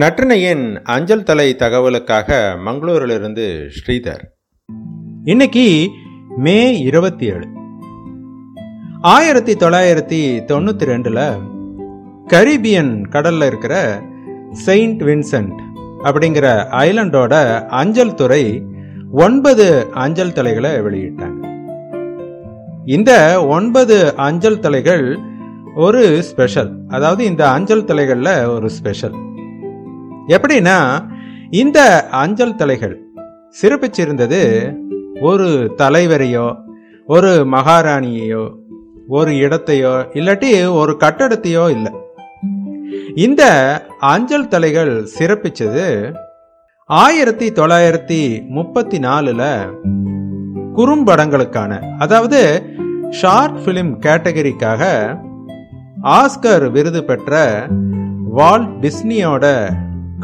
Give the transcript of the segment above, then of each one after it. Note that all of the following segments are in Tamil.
நற்றினையின் அஞ்சல் தலை தகவலுக்காக மங்களூரிலிருந்து ஸ்ரீதர். இன்னைக்கு மே இருபத்தி ஏழு ஆயிரத்தி தொள்ளாயிரத்தி தொண்ணூத்தி ரெண்டுல கரீபியன் கடல்ல இருக்கிற செயின்ட் வின்சென்ட் அப்படிங்கிற ஐலண்டோட அஞ்சல் துறை ஒன்பது அஞ்சல் தலைகளை வெளியிட்டாங்க. இந்த ஒன்பது அஞ்சல் தலைகள் ஒரு ஸ்பெஷல். அதாவது இந்த அஞ்சல் தலைகள்ல ஒரு ஸ்பெஷல். எப்படின்னா இந்த அஞ்சல் தலைகள் சிறப்பிச்சிருந்தது ஒரு தலைவரையோ ஒரு மகாராணியையோ ஒரு இடத்தையோ இல்லாட்டி ஒரு கட்டடத்தையோ இல்லை. இந்த அஞ்சல் தலைகள் சிறப்பிச்சது ஆயிரத்தி தொள்ளாயிரத்தி முப்பத்தி நாலுல குறும்படங்களுக்கான அதாவது ஷார்ட் ஃபிலிம் கேட்டகரிக்காக ஆஸ்கர் விருது பெற்ற Walt டிஸ்னியோட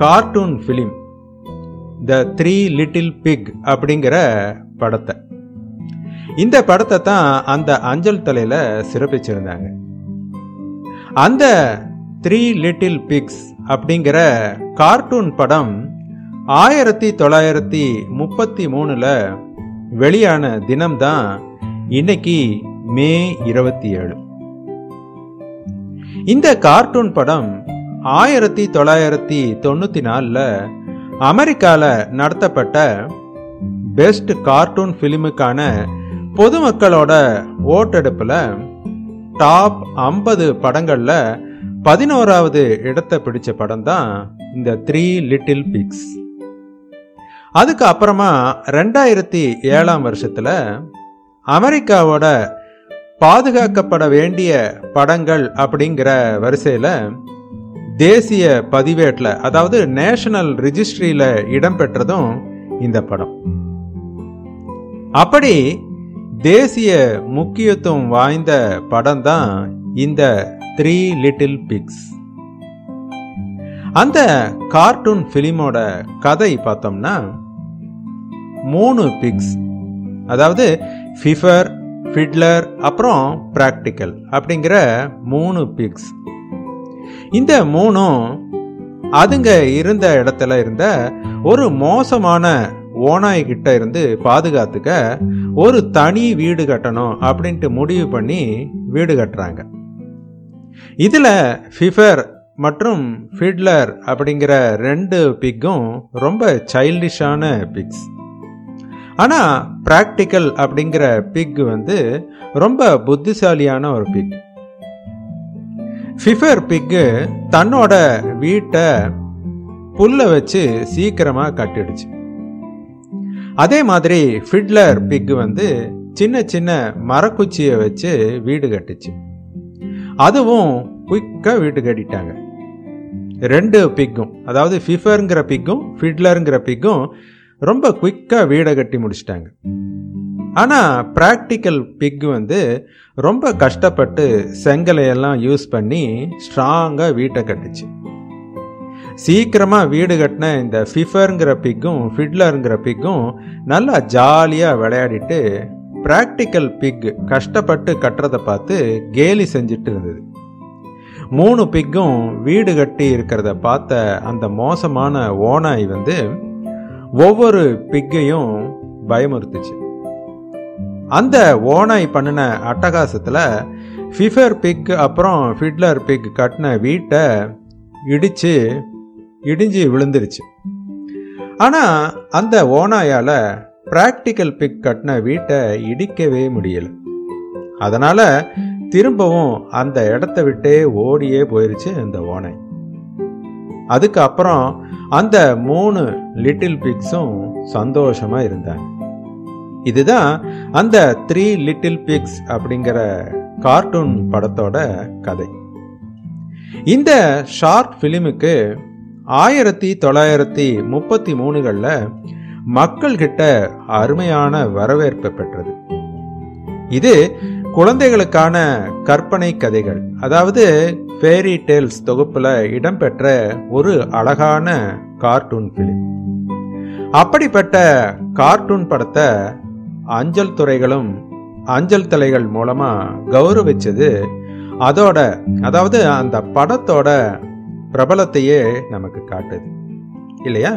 cartoon film the three little pig அப்படிங்கிற படத்தை. இந்த படத்தை தான் அந்த அஞ்சல் தலையில் சிறப்பிச்சிருந்தாங்க. அந்த த்ரீ லிட்டில் பிக்ஸ் அப்படிங்கிற கார்ட்டூன் படம் ஆயிரத்தி தொள்ளாயிரத்தி முப்பத்தி மூணில் வெளியான தினம்தான் இன்னைக்கு மே இருபத்தி ஏழு. இந்த கார்ட்டூன் படம் ஆயிரத்தி தொள்ளாயிரத்தி தொண்ணூத்தி நாலுல அமெரிக்கால நடத்தப்பட்ட பெஸ்ட் கார்ட்டூன் பிலிமுக்கான பொதுமக்களோட ஓட்டெடுப்புல டாப் ஐம்பது படங்கள்ல பதினோராவது இடத்தை பிடிச்ச படம் தான் இந்த த்ரீ லிட்டில் பிக்ஸ். அதுக்கு அப்புறமா ரெண்டாயிரத்தி ஏழாம் வருஷத்துல அமெரிக்காவோட பாதுகாக்கப்பட வேண்டிய படங்கள் அப்படிங்கிற வரிசையில் தேசிய பதிவேட்டில் அதாவது நேஷனல் ரிஜிஸ்ட்ரியில் இடம்பெற்றதும் இந்த படம். அப்படி தேசிய முக்கியத்துவம் வாய்ந்த படம் தான் இந்த த்ரீ லிட்டில் பிக்ஸ் அந்த கார்ட்டூன் பிலிமோட கதை பார்த்தோம்னா மூணு பிக்ஸ் அதாவது ஃபிஃபர் ஃபிட்லர் அப்புறம் ப்ராக்டிக்கல் அப்படிங்கிற மூணு பிக்ஸ் இந்த மூணும் அதுங்க இருந்த இடத்துல இருந்த ஒரு மோசமான ஓனாய்கிட்ட இருந்து பாதுகாத்துக்க ஒரு தனி வீடு கட்டணும் அப்படின்ட்டு முடிவு பண்ணி வீடு கட்டுறாங்க. இதில் ஃபிஃபர் மற்றும் ஃபிட்லர் அப்படிங்கிற ரெண்டு பிக்கும் ரொம்ப சைல்டிஷான பிக்ஸ். ஆனால் ப்ராக்டிக்கல் அப்படிங்கிற பிக் வந்து ரொம்ப புத்திசாலியான ஒரு பிக். ஃபிஃபர் பிக்கு தன்னோட வீட்டை புல்லை வச்சு சீக்கிரமாக கட்டிடுச்சு. அதே மாதிரி ஃபிட்லர் பிக்கு வந்து சின்ன சின்ன மரக்குச்சியை வச்சு வீடு கட்டுச்சு. அதுவும் குயிக்காக வீடு கட்டிட்டாங்க. ரெண்டு பிக்கும் அதாவது ஃபிஃபருங்கிற பிக்கும் ஃபிட்லருங்கிற பிக்கும் ரொம்ப குயிக்காக வீடை கட்டி முடிச்சிட்டாங்க. ஆனால் ப்ராக்டிக்கல் பிக் வந்து ரொம்ப கஷ்டப்பட்டு செங்கலையெல்லாம் யூஸ் பண்ணி ஸ்ட்ராங்காக வீட்டை கட்டுச்சு. சீக்கிரமாக வீடு கட்டின இந்த ஃபிஃபருங்கிற பிக்கும் ஃபிட்லருங்கிற பிக்கும் நல்லா ஜாலியாக விளையாடிட்டு ப்ராக்டிக்கல் பிக் கஷ்டப்பட்டு கட்டுறதை பார்த்து கேலி செஞ்சுட்டு இருந்தது. மூணு பிக்கும் வீடு கட்டி இருக்கிறத பார்த்த அந்த மோசமான ஓனாய் வந்து ஒவ்வொரு பிக்கையும் பயமுறுத்துச்சு. அந்த ஓனாய் பண்ணின அட்டகாசத்தில் ஃபிஃபர் பிக் அப்புறம் ஃபிட்லர் பிக் கட்டின வீட்டை இடித்து இடிஞ்சு விழுந்துருச்சு. ஆனால் அந்த ஓனாயால் ப்ராக்டிக்கல் பிக் கட்டின வீட்டை இடிக்கவே முடியல. அதனால் திரும்பவும் அந்த இடத்த விட்டே ஓடியே போயிருச்சு அந்த ஓனை அதுக்கப்புறம் அந்த மூணு லிட்டில் பிக்ஸும் சந்தோஷமாக இருந்தாங்க. இதுதான் அந்த த்ரீ லிட்டில் பிக்ஸ் அப்படிங்கிற கார்ட்டூன் படத்தோட கதை. இந்த ஷார்ட் ஃபிலிமுக்கு ஆயிரத்தி தொள்ளாயிரத்தி முப்பத்தி மூணுகளில் மக்கள்கிட்ட அருமையான வரவேற்பை பெற்றது. இது குழந்தைகளுக்கான கற்பனை கதைகள் அதாவது ஃபேரி டேல்ஸ் தொகுப்பில் இடம்பெற்ற ஒரு அழகான கார்ட்டூன் பிலிம் அப்படிப்பட்ட கார்ட்டூன் படத்தை அஞ்சல் துறைகளும் அஞ்சல் தலைகள் மூலமாக கௌரவிச்சது. அதோட அதாவது அந்த படத்தோட பிரபலத்தையே நமக்கு காட்டுது. இல்லையா?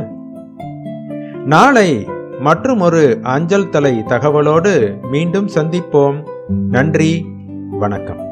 நாளை மற்றும் ஒரு அஞ்சல் தலை தகவலோடு மீண்டும் சந்திப்போம். நன்றி வணக்கம்.